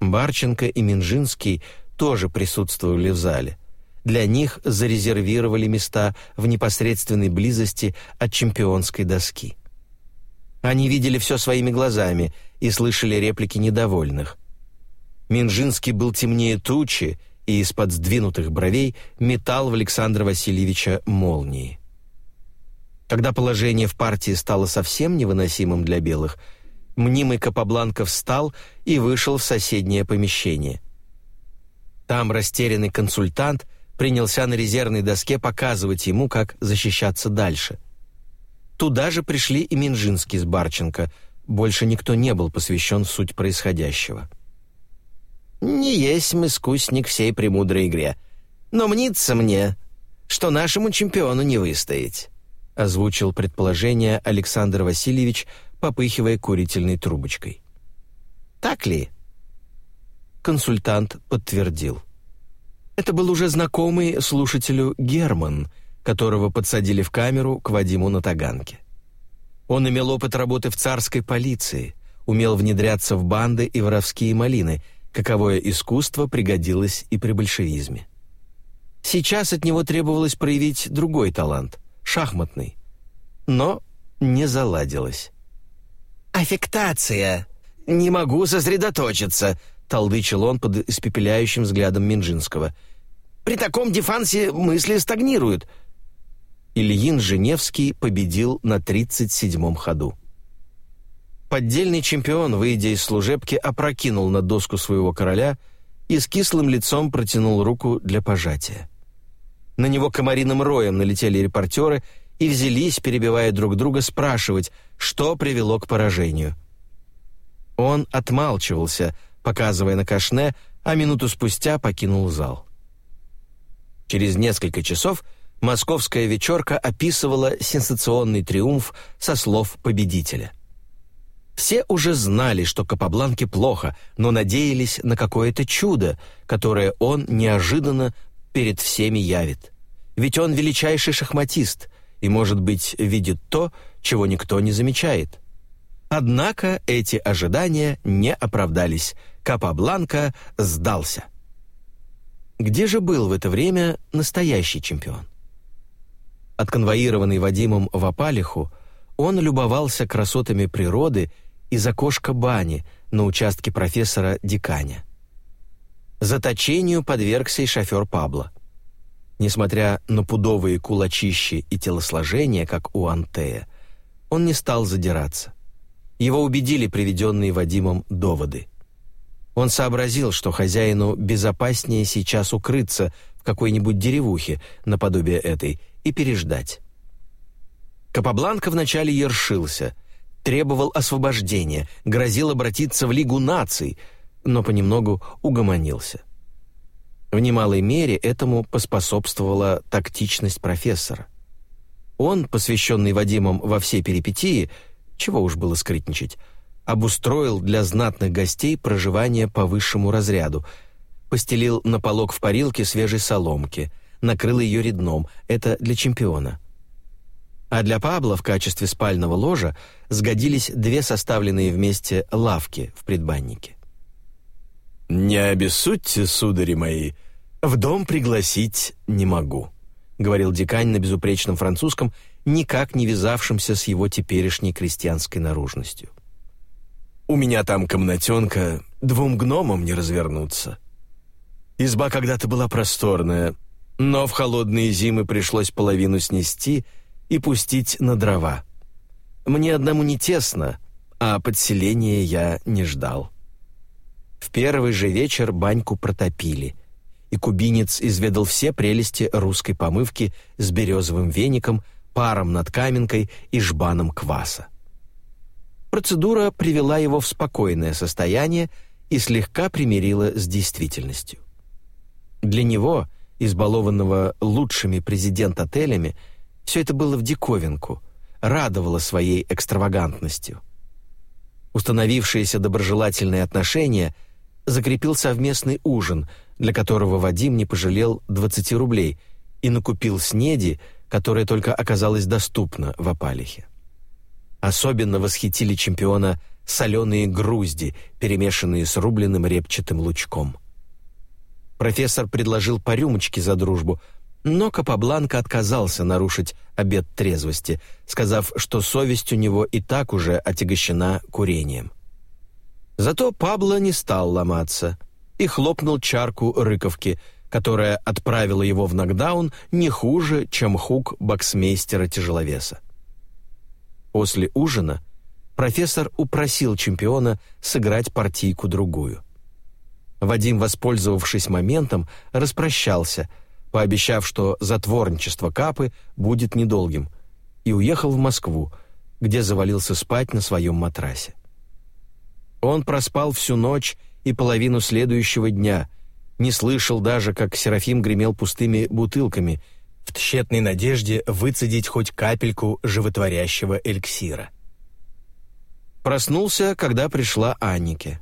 Барченко и Минжинский тоже присутствовали в зале. Для них зарезервировали места в непосредственной близости от чемпионской доски. Они видели все своими глазами и слышали реплики недовольных. Минжинский был темнее тучи и из-под сдвинутых бровей метал в Александра Васильевича молнии. Когда положение в партии стало совсем невыносимым для белых, мнимый Капабланка встал и вышел в соседнее помещение. Там растерянный консультант принялся на резервной доске показывать ему, как защищаться дальше. Туда же пришли и Минжинский с Барченко. Больше никто не был посвящен в суть происходящего. Не есть мы искусник всей премудрой игре. Но мнится мне, что нашему чемпиону не выстоять», — озвучил предположение Александр Васильевич, попыхивая курительной трубочкой. «Так ли?» Консультант подтвердил. Это был уже знакомый слушателю Герман, которого подсадили в камеру к Вадиму на Таганке. Он имел опыт работы в царской полиции, умел внедряться в банды и воровские малины, каковое искусство пригодилось и при большевизме. Сейчас от него требовалось проявить другой талант — шахматный. Но не заладилось. «Аффектация! Не могу сосредоточиться!» — толдычил он под испепеляющим взглядом Минжинского. «При таком дефансе мысли стагнируют». Ильин Женевский победил на 37-м ходу. Поддельный чемпион, выйдя из служебки, опрокинул на доску своего короля и с кислым лицом протянул руку для пожатия. На него комариным роем налетели репортеры и взялись, перебивая друг друга, спрашивать, что привело к поражению. Он отмалчивался, показывая на кашне, а минуту спустя покинул зал. Через несколько часов московская вечерка описывала сенсационный триумф со слов победителя. Все уже знали, что Капабланке плохо, но надеялись на какое-то чудо, которое он неожиданно перед всеми явит. Ведь он величайший шахматист и, может быть, видит то, чего никто не замечает. Однако эти ожидания не оправдались. Капабланка сдался. Где же был в это время настоящий чемпион? Отконвоированный Вадимом в Апалиху, он любовался красотами природы из окошка бани на участке профессора Диканя. Заточению подвергся и шофер Пабло. Несмотря на пудовые кулачищи и телосложение, как у Антея, он не стал задираться. Его убедили приведенные Вадимом доводы. Он сообразил, что хозяину безопаснее сейчас укрыться в какой-нибудь деревухе наподобие этой и переждать. Капабланка вначале ершился — требовал освобождения, грозил обратиться в Лигу наций, но понемногу угомонился. В немалой мере этому поспособствовала тактичность профессора. Он, посвященный Вадимом во все перипетии, чего уж было скрытничать, обустроил для знатных гостей проживание по высшему разряду, постелил на полог в парилке свежей соломки, накрыл ее редном, это для чемпиона – а для Пабло в качестве спального ложа сгодились две составленные вместе лавки в предбаннике. «Не обессудьте, судари мои, в дом пригласить не могу», — говорил дикань на безупречном французском, никак не вязавшемся с его теперешней крестьянской наружностью. «У меня там комнатенка, двум гномам не развернуться. Изба когда-то была просторная, но в холодные зимы пришлось половину снести — и пустить на дрова. Мне одному не тесно, а подселения я не ждал. В первый же вечер баньку протопили, и кубинец изведал все прелести русской помывки с березовым веником, паром над каменкой и жбаном кваса. Процедура привела его в спокойное состояние и слегка примирила с действительностью. Для него, избалованного лучшими президент-отелями, все это было в диковинку, радовало своей экстравагантностью. Установившиеся доброжелательные отношения закрепил совместный ужин, для которого Вадим не пожалел 20 рублей и накупил снеди, которая только оказалась доступна в Апалихе. Особенно восхитили чемпиона соленые грузди, перемешанные с рубленым репчатым лучком. Профессор предложил по рюмочке за дружбу, но Капабланка отказался нарушить обет трезвости, сказав, что совесть у него и так уже отягощена курением. Зато Пабло не стал ломаться и хлопнул чарку рыковки, которая отправила его в нокдаун не хуже, чем хук боксмейстера-тяжеловеса. После ужина профессор упросил чемпиона сыграть партийку-другую. Вадим, воспользовавшись моментом, распрощался – пообещав, что затворничество Капы будет недолгим, и уехал в Москву, где завалился спать на своем матрасе. Он проспал всю ночь и половину следующего дня, не слышал даже, как Серафим гремел пустыми бутылками в тщетной надежде выцедить хоть капельку животворящего эликсира. Проснулся, когда пришла Аннике.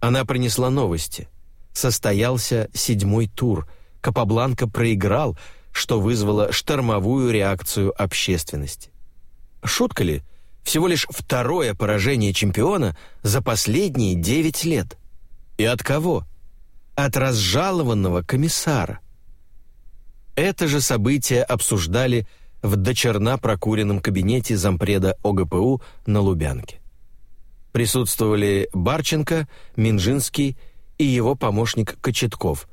Она принесла новости. Состоялся седьмой тур — Капабланка проиграл, что вызвало штормовую реакцию общественности. Шутка ли? Всего лишь второе поражение чемпиона за последние девять лет. И от кого? От разжалованного комиссара. Это же событие обсуждали в дочерна прокуренном кабинете зампреда ОГПУ на Лубянке. Присутствовали Барченко, Минжинский и его помощник Кочетков.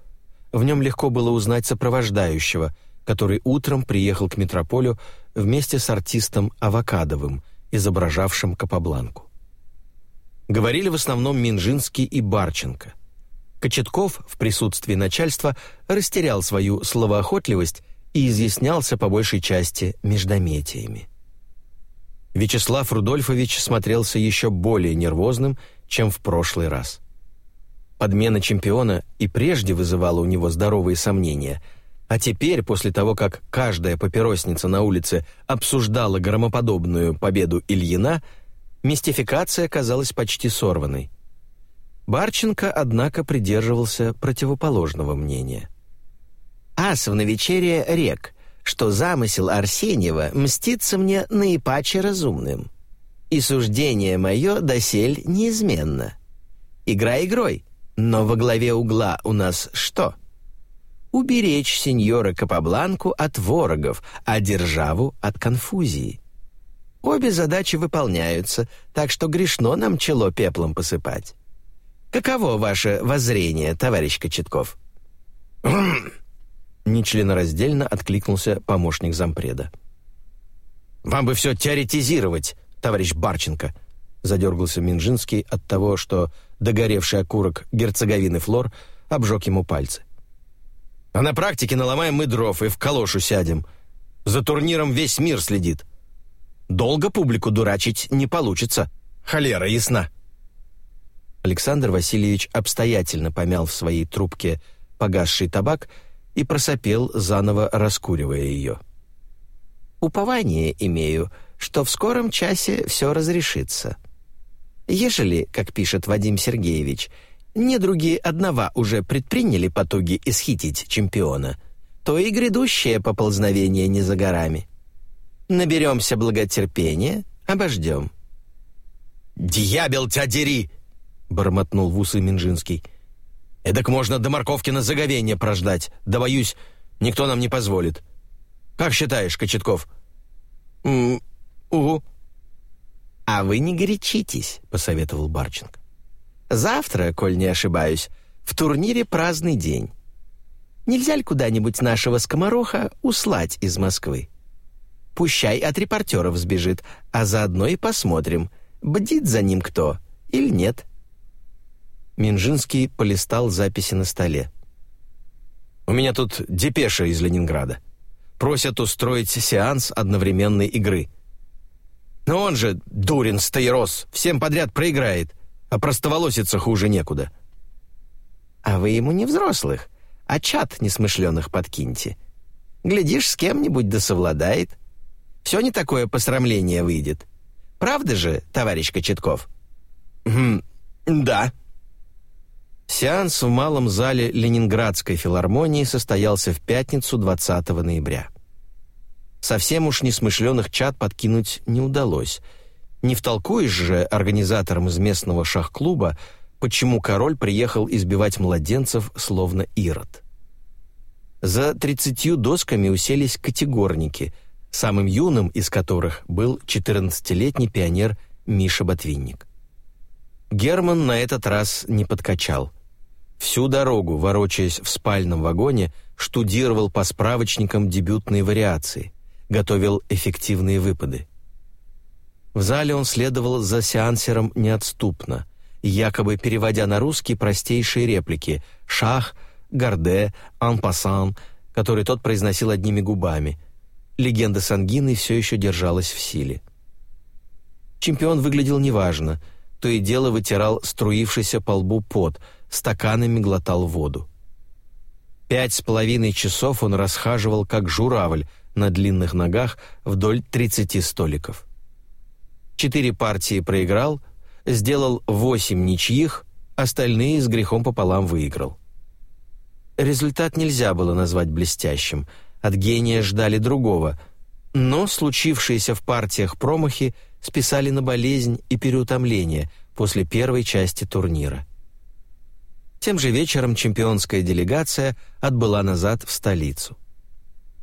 В нем легко было узнать сопровождающего, который утром приехал к метрополю вместе с артистом Авокадовым, изображавшим Капабланку. Говорили в основном Минжинский и Барченко. Кочетков в присутствии начальства растерял свою словоохотливость и изъяснялся по большей части междометиями. Вячеслав Рудольфович смотрелся еще более нервозным, чем в прошлый раз. Подмена чемпиона и прежде вызывала у него здоровые сомнения, а теперь, после того, как каждая папиросница на улице обсуждала громоподобную победу Ильина, мистификация казалась почти сорванной. Барченко, однако, придерживался противоположного мнения. «Ас в навечерие рек, что замысел Арсеньева мстится мне наипаче разумным. И суждение мое досель неизменно. Игра игрой, но во главе угла у нас что? Уберечь сеньора Капабланку от ворогов, а державу от конфузии. Обе задачи выполняются, так что грешно нам чело пеплом посыпать. Каково ваше воззрение, товарищ Кочетков?» Нечленораздельно откликнулся помощник зампреда. «Вам бы все теоретизировать, товарищ Барченко», задергался Минжинский от того, что догоревший окурок герцоговины флор обжег ему пальцы. «А на практике наломаем мы дров и в калошу сядем. За турниром весь мир следит. Долго публику дурачить не получится. Холера ясна». Александр Васильевич обстоятельно помял в своей трубке погасший табак и просопел, заново раскуривая ее. «Упование имею, что в скором часе все разрешится. Ежели, как пишет Вадим Сергеевич, недруги одного уже предприняли потуги исхитить чемпиона, то и грядущее поползновение не за горами. Наберемся благотерпения, обождем». «Дьябел тебя дери!» — бормотнул в усы Минжинский — Эдак можно до морковки на заговение прождать. Да, боюсь, никто нам не позволит. Как считаешь, Кочетков?» «М угу». «А вы не горячитесь», — посоветовал Барченко. «Завтра, коль не ошибаюсь, в турнире праздный день. Нельзя ли куда-нибудь нашего скомороха услать из Москвы? Пущай от репортеров сбежит, а заодно и посмотрим, бдит за ним кто или нет». Минжинский полистал записи на столе. «У меня тут депеша из Ленинграда. Просят устроить сеанс одновременной игры. Но он же, дурин стаирос, всем подряд проиграет, а простоволоситься хуже некуда». «А вы ему не взрослых, а чат несмышленых подкиньте. Глядишь, с кем-нибудь да совладает. Все не такое посрамление выйдет. Правда же, товарищ Кочетков?» «Хм, да», Сеанс в малом зале Ленинградской филармонии состоялся в пятницу 20 ноября. Совсем уж несмышленых чат подкинуть не удалось. Не втолкуешь же организаторам из местного шах-клуба, почему король приехал избивать младенцев словно ирод. За тридцатью досками уселись категорники, самым юным из которых был 14-летний пионер Миша Ботвинник. Герман на этот раз не подкачал. Всю дорогу, ворочаясь в спальном вагоне, штудировал по справочникам дебютные вариации, готовил эффективные выпады. В зале он следовал за сеансером неотступно, якобы переводя на русский простейшие реплики «шах», «гарде», «анпасан», которые тот произносил одними губами. Легенда Сангины все еще держалась в силе. Чемпион выглядел неважно, то и дело вытирал струившийся по лбу пот – стаканами глотал воду. Пять с половиной часов он расхаживал, как журавль, на длинных ногах вдоль тридцати столиков. Четыре партии проиграл, сделал восемь ничьих, остальные с грехом пополам выиграл. Результат нельзя было назвать блестящим. От гения ждали другого. Но случившиеся в партиях промахи списали на болезнь и переутомление после первой части турнира. Тем же вечером чемпионская делегация отбыла назад в столицу.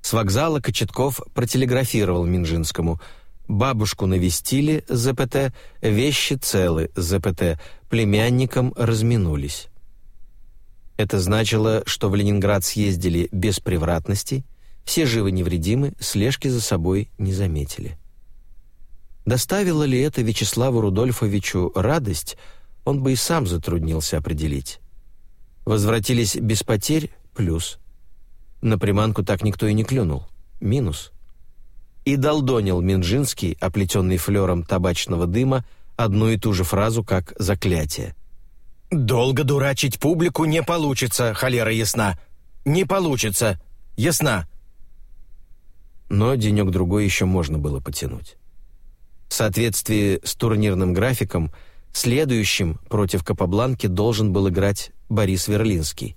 С вокзала Кочетков протелеграфировал Минжинскому «Бабушку навестили, ЗПТ, вещи целы, ЗПТ, племянникам разминулись». Это значило, что в Ленинград съездили без превратностей, все живы-невредимы, слежки за собой не заметили. Доставило ли это Вячеславу Рудольфовичу радость, он бы и сам затруднился определить. Возвратились без потерь – плюс. На приманку так никто и не клюнул – минус. И долдонил Минжинский, оплетенный флером табачного дыма, одну и ту же фразу как заклятие. «Долго дурачить публику не получится, холера ясна. Не получится. Ясна». Но денек-другой еще можно было потянуть. В соответствии с турнирным графиком, следующим против Капабланки должен был играть Борис Верлинский.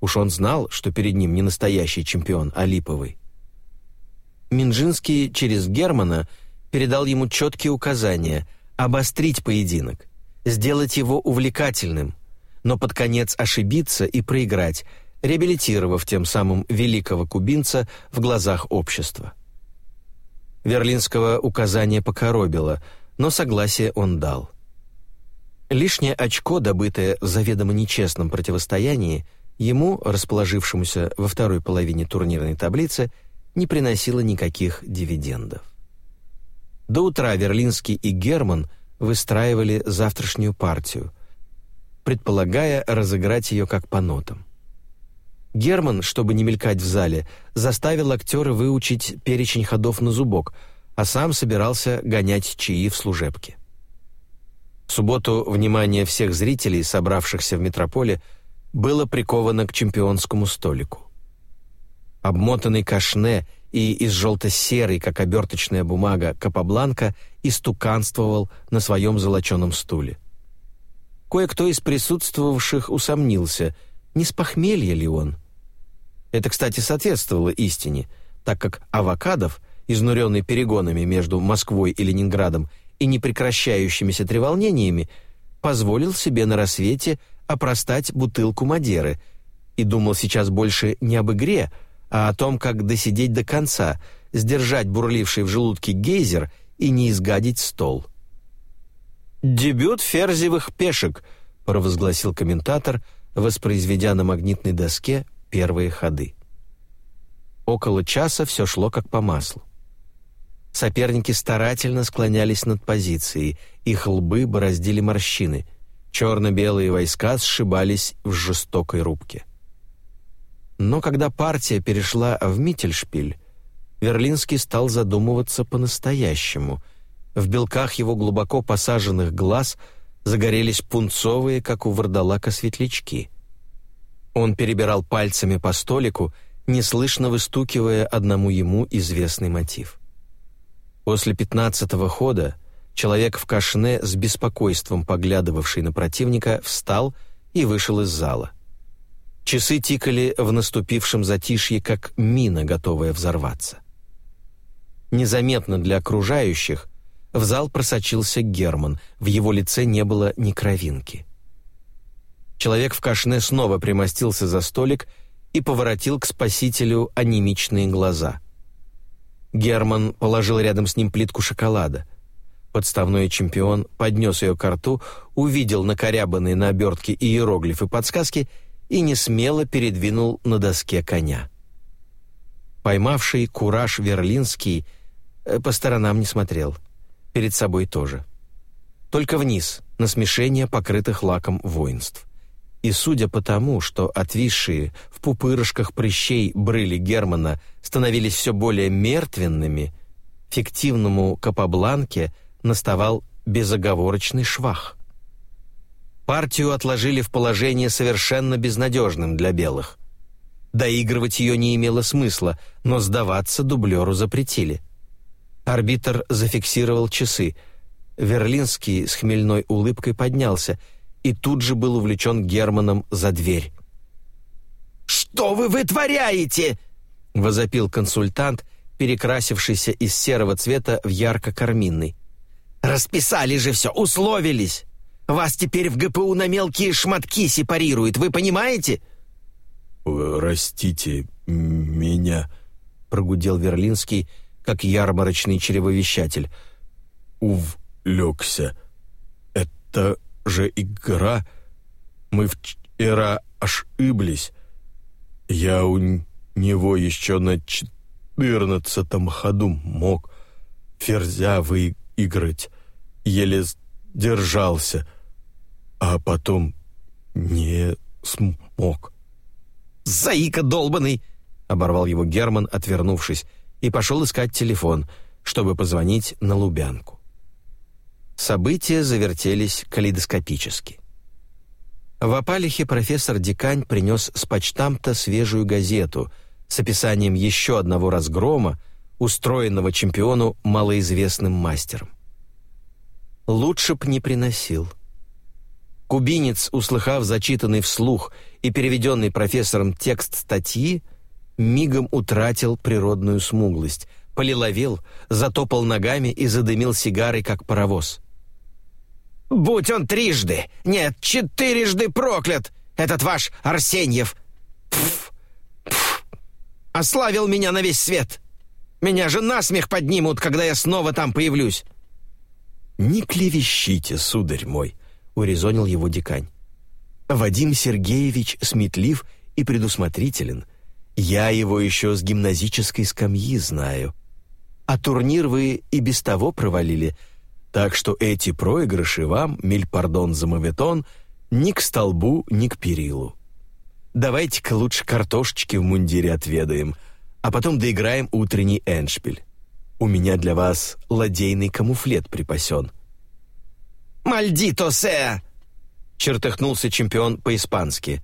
Уж он знал, что перед ним не настоящий чемпион, а липовый. Минжинский через Германа передал ему четкие указания обострить поединок, сделать его увлекательным, но под конец ошибиться и проиграть, реабилитировав тем самым великого кубинца в глазах общества. Верлинского указание покоробило, но согласие он дал. Лишнее очко, добытое в заведомо нечестном противостоянии, ему, расположившемуся во второй половине турнирной таблицы, не приносило никаких дивидендов. До утра Верлинский и Герман выстраивали завтрашнюю партию, предполагая разыграть ее как по нотам. Герман, чтобы не мелькать в зале, заставил актера выучить перечень ходов на зубок, а сам собирался гонять чаи в служебке. В субботу внимание всех зрителей, собравшихся в метрополе, было приковано к чемпионскому столику. Обмотанный кашне и из желто-серой, как оберточная бумага, Капабланка истуканствовал на своем золоченом стуле. Кое-кто из присутствовавших усомнился, не с похмелья ли он — это, кстати, соответствовало истине, так как Авокадов, изнуренный перегонами между Москвой и Ленинградом и непрекращающимися треволнениями, позволил себе на рассвете опростать бутылку Мадеры и думал сейчас больше не об игре, а о том, как досидеть до конца, сдержать бурливший в желудке гейзер и не изгадить стол. «Дебют ферзевых пешек», — провозгласил комментатор, воспроизведя на магнитной доске первые ходы. Около часа все шло как по маслу. Соперники старательно склонялись над позицией, их лбы бороздили морщины, черно-белые войска сшибались в жестокой рубке. Но когда партия перешла в Миттельшпиль, Верлинский стал задумываться по-настоящему. В белках его глубоко посаженных глаз загорелись пунцовые, как у вардалака, светлячки — он перебирал пальцами по столику, неслышно выстукивая одному ему известный мотив. После пятнадцатого хода человек в кашне с беспокойством поглядывавший на противника встал и вышел из зала. Часы тикали в наступившем затишье, как мина, готовая взорваться. Незаметно для окружающих в зал просочился Герман, в его лице не было ни кровинки. Человек в кашне снова примостился за столик и поворотил к спасителю анемичные глаза. Герман положил рядом с ним плитку шоколада. Подставной чемпион поднес ее к рту, увидел накорябанные на обертке иероглифы подсказки и несмело передвинул на доске коня. Поймавший кураж Верлинский э, по сторонам не смотрел. Перед собой тоже. Только вниз, на смешение покрытых лаком воинств. И судя по тому, что отвисшие в пупырышках прыщей брыли Германа становились все более мертвенными, фиктивному Капабланке наставал безоговорочный швах. Партию отложили в положение совершенно безнадежным для белых. Доигрывать ее не имело смысла, но сдаваться дублеру запретили. Арбитр зафиксировал часы. Верлинский с хмельной улыбкой поднялся — и тут же был увлечен Германом за дверь. «Что вы вытворяете?» — возопил консультант, перекрасившийся из серого цвета в ярко-карминный. «Расписали же все, условились. Вас теперь в ГПУ на мелкие шматки сепарируют, вы понимаете?» «Растите меня», — прогудел Верлинский, как ярмарочный чревовещатель. «Увлекся. Это же игра. Мы вчера ошиблись. Я у него еще на четырнадцатом ходу мог ферзя выиграть. Еле держался, а потом не смог. «Заика долбанный!» — оборвал его Герман, отвернувшись, и пошел искать телефон, чтобы позвонить на Лубянку. События завертелись калейдоскопически. В Апалихе профессор Дикань принес с почтамта свежую газету с описанием еще одного разгрома, устроенного чемпиону малоизвестным мастером. Лучше б не приносил. Кубинец, услыхав зачитанный вслух и переведенный профессором текст статьи, мигом утратил природную смуглость, полиловел, затопал ногами и задымил сигарой, как паровоз. «Будь он трижды, нет, четырежды проклят, этот ваш Арсеньев! Пф, пф, ославил меня на весь свет! Меня же насмех поднимут, когда я снова там появлюсь!» «Не клевещите, сударь мой», — урезонил его дикань. «Вадим Сергеевич сметлив и предусмотрителен. Я его еще с гимназической скамьи знаю. А турнир вы и без того провалили, так что эти проигрыши вам, мильпардон за моветон, ни к столбу, ни к перилу. Давайте-ка лучше картошечки в мундире отведаем, а потом доиграем утренний эншпиль. У меня для вас ладейный камуфлет припасен». «Мальдито се!» — чертыхнулся чемпион по-испански.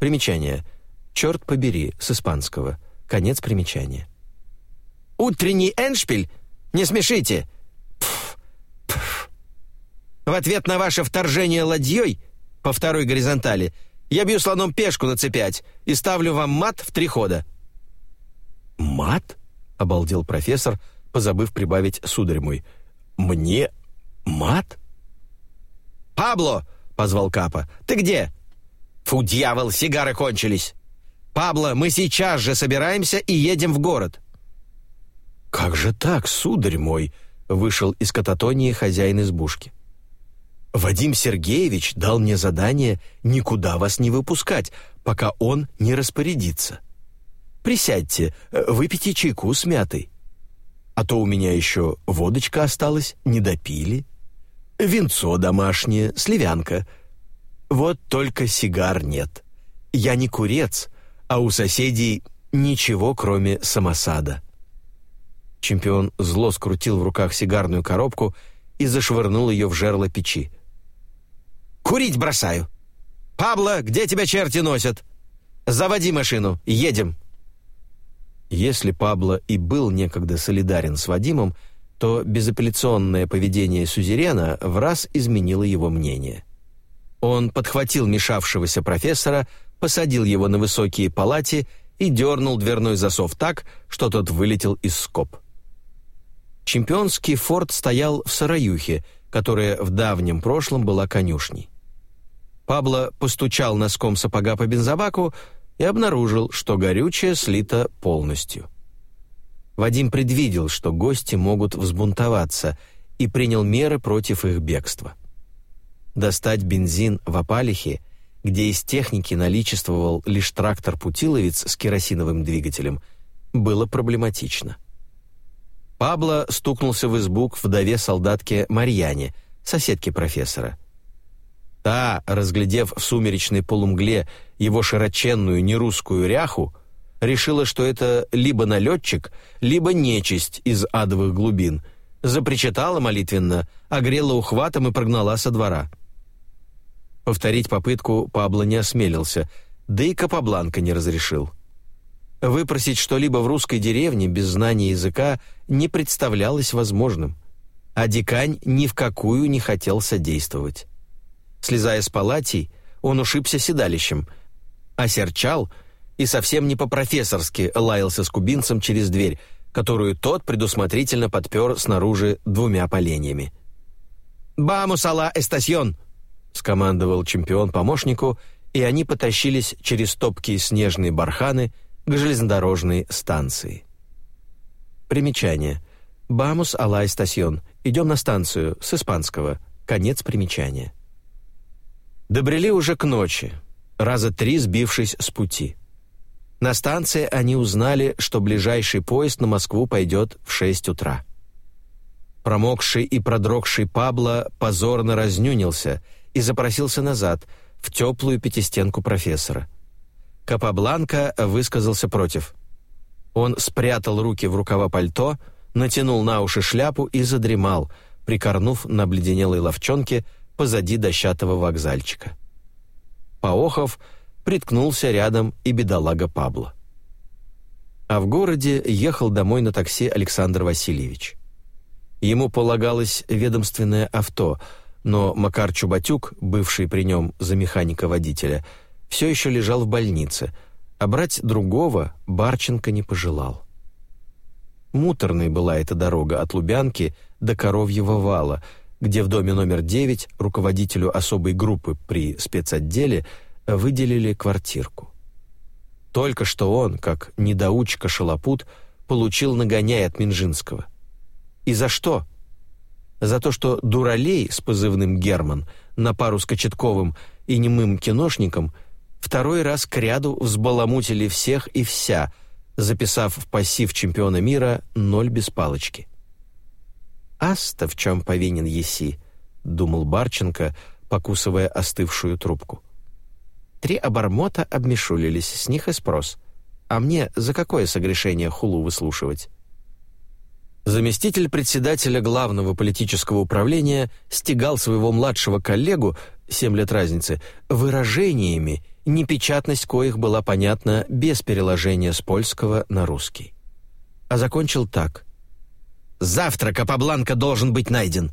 Примечание. «Черт побери» с испанского. Конец примечания. «Утренний эншпиль? Не смешите!» В ответ на ваше вторжение ладьей по второй горизонтали я бью слоном пешку на c5 и ставлю вам мат в три хода». «Мат?» — обалдел профессор, позабыв прибавить «сударь мой». «Мне мат?» «Пабло!» — позвал Капа. «Ты где?» «Фу, дьявол, сигары кончились!» «Пабло, мы сейчас же собираемся и едем в город!» «Как же так, сударь мой?» — вышел из кататонии хозяин избушки. Вадим Сергеевич дал мне задание никуда вас не выпускать, пока он не распорядится. Присядьте, выпейте чайку с мятой. А то у меня еще водочка осталась, не допили. Винцо домашнее, сливянка. Вот только сигар нет. Я не курец, а у соседей ничего, кроме самосада. Чемпион зло скрутил в руках сигарную коробку и зашвырнул ее в жерло печи. Курить бросаю. Пабло, где тебя черти носят? Заводи машину, едем. Если Пабло и был некогда солидарен с Вадимом, то безапелляционное поведение сузерена в раз изменило его мнение. Он подхватил мешавшегося профессора, посадил его на высокие палати и дернул дверной засов так, что тот вылетел из скоб. Чемпионский форт стоял в Сараюхе, которая в давнем прошлом была конюшней. Пабло постучал носком сапога по бензобаку и обнаружил, что горючее слито полностью. Вадим предвидел, что гости могут взбунтоваться, и принял меры против их бегства. Достать бензин в Апалихе, где из техники наличествовал лишь трактор-путиловец с керосиновым двигателем, было проблематично. Пабло стукнулся в избу к вдове солдатке Марьяне, соседке профессора – Та, разглядев в сумеречной полумгле его широченную нерусскую ряху, решила, что это либо налетчик, либо нечисть из адовых глубин, запричитала молитвенно, огрела ухватом и прогнала со двора. Повторить попытку Пабло не осмелился, да и Капабланка не разрешил. Выпросить что-либо в русской деревне без знания языка не представлялось возможным, а дикань ни в какую не хотел содействовать. Слезая с палатей, он ушибся седалищем, осерчал и совсем не по-профессорски лаялся с кубинцем через дверь, которую тот предусмотрительно подпер снаружи двумя поленьями. «Бамус ала эстасьон!» — скомандовал чемпион помощнику, и они потащились через топкие снежные барханы к железнодорожной станции. Примечание. «Бамус ала эстасьон» — «Идем на станцию» с испанского. Конец примечания. Добрели уже к ночи, раза три сбившись с пути. На станции они узнали, что ближайший поезд на Москву пойдет в 6 утра. Промокший и продрогший Пабло позорно разнюнился и запросился назад, в теплую пятистенку профессора. Капабланка высказался против. Он спрятал руки в рукава пальто, натянул на уши шляпу и задремал, прикорнув на обледенелой ловчонке позади дощатого вокзальчика. Поохов приткнулся рядом и бедолага Пабло. А в городе ехал домой на такси Александр Васильевич. Ему полагалось ведомственное авто, но Макар Чубатюк, бывший при нем за механика-водителя, все еще лежал в больнице, а брать другого Барченко не пожелал. Муторной была эта дорога от Лубянки до Коровьего вала, где в доме номер 9 руководителю особой группы при спецотделе – выделили квартирку. Только что он, как недоучка Шалопут, получил нагоняй от Минжинского. И за что? За то, что дуралей с позывным «Герман» на пару с Кочетковым и немым киношником второй раз к ряду взбаламутили всех и вся, записав в пассив чемпиона мира ноль без палочки. «Аста в чем повинен еси», — думал Барченко, покусывая остывшую трубку. Три обормота обмешулились, с них и спрос. А мне за какое согрешение хулу выслушивать? Заместитель председателя главного политического управления стегал своего младшего коллегу, семь лет разницы, выражениями, непечатность коих была понятна без переложения с польского на русский. А закончил так. «Завтра Капабланка должен быть найден.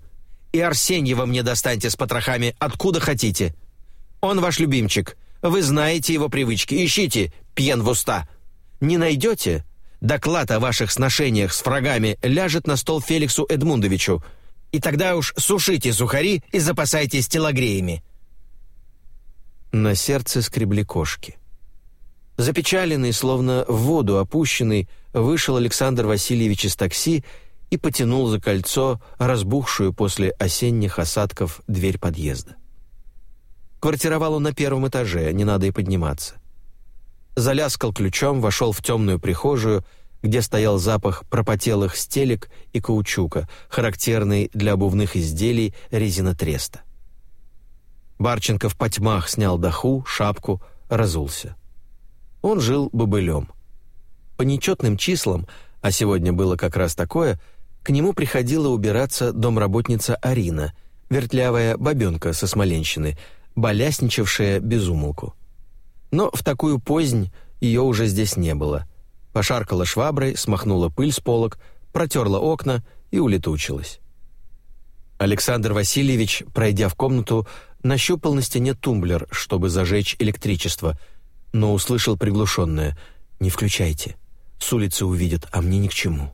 И Арсеньева мне достаньте с потрохами откуда хотите. Он ваш любимчик, вы знаете его привычки. Ищите, пьян в уста. Не найдете? Доклад о ваших сношениях с врагами ляжет на стол Феликсу Эдмундовичу. И тогда уж сушите сухари и запасайтесь телогреями». На сердце скребли кошки. Запечаленный, словно в воду опущенный, вышел Александр Васильевич из такси и потянул за кольцо разбухшую после осенних осадков дверь подъезда. Квартировал он на первом этаже, не надо и подниматься. Заляскал ключом, вошел в темную прихожую, где стоял запах пропотелых стелек и каучука, характерный для обувных изделий резинотреста. Барченко в потьмах снял доху, шапку, разулся. Он жил бобылем. По нечетным числам, а сегодня было как раз такое, к нему приходила убираться домработница Арина, вертлявая бабенка со Смоленщины — балясничавшая без умолку. Но в такую позднь ее уже здесь не было. Пошаркала шваброй, смахнула пыль с полок, протерла окна и улетучилась. Александр Васильевич, пройдя в комнату, нащупал на стене тумблер, чтобы зажечь электричество, но услышал приглушенное «Не включайте, с улицы увидят, а мне ни к чему».